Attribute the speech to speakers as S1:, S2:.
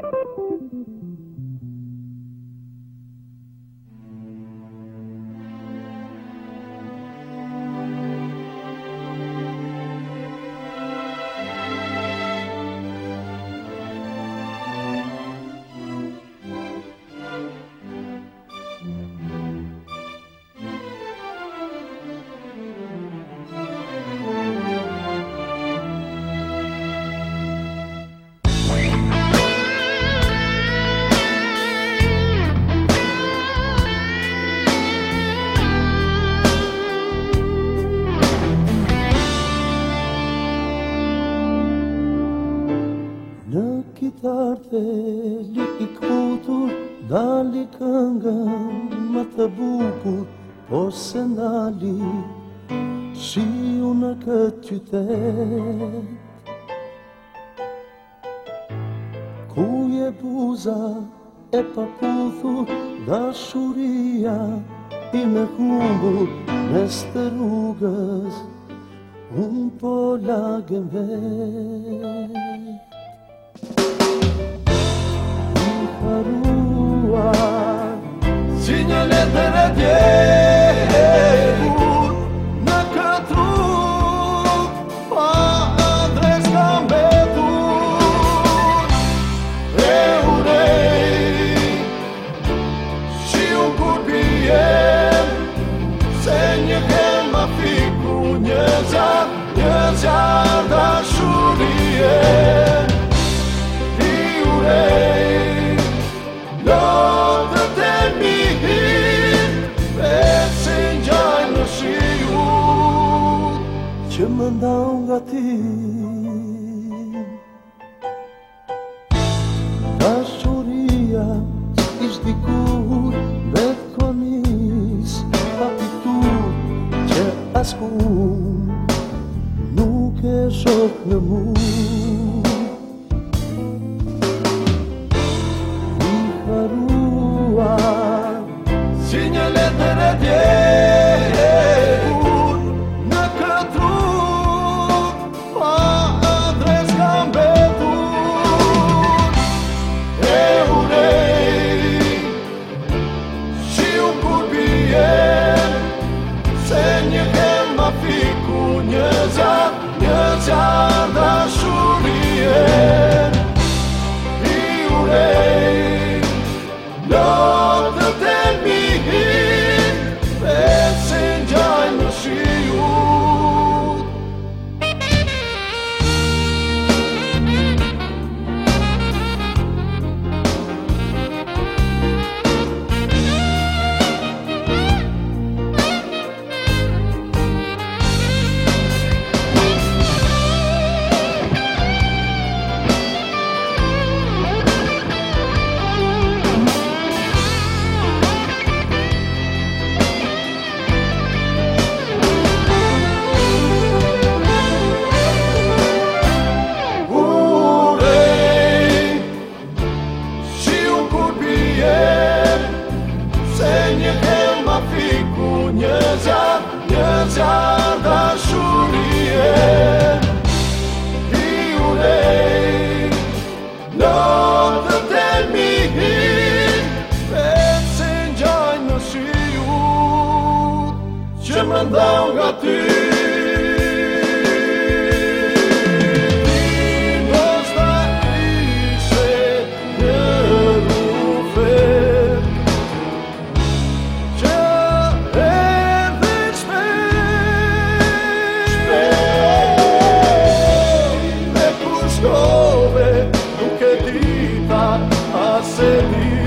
S1: Thank you. Tarteli i kutur Dalik nga më të bukur Por se nali Shiu në këtë qytet Ku je buza e pa puthu Da shuria i me kundu Meste rrugës Unë po lagën vetë
S2: Jurtza, jurtza da shurie. Biure. Lord, attend me here. Please join the
S1: choir. Zemandau gatin. Ashuria, 说和睦。
S2: nome, tu que dita a sedire.